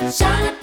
Shut up,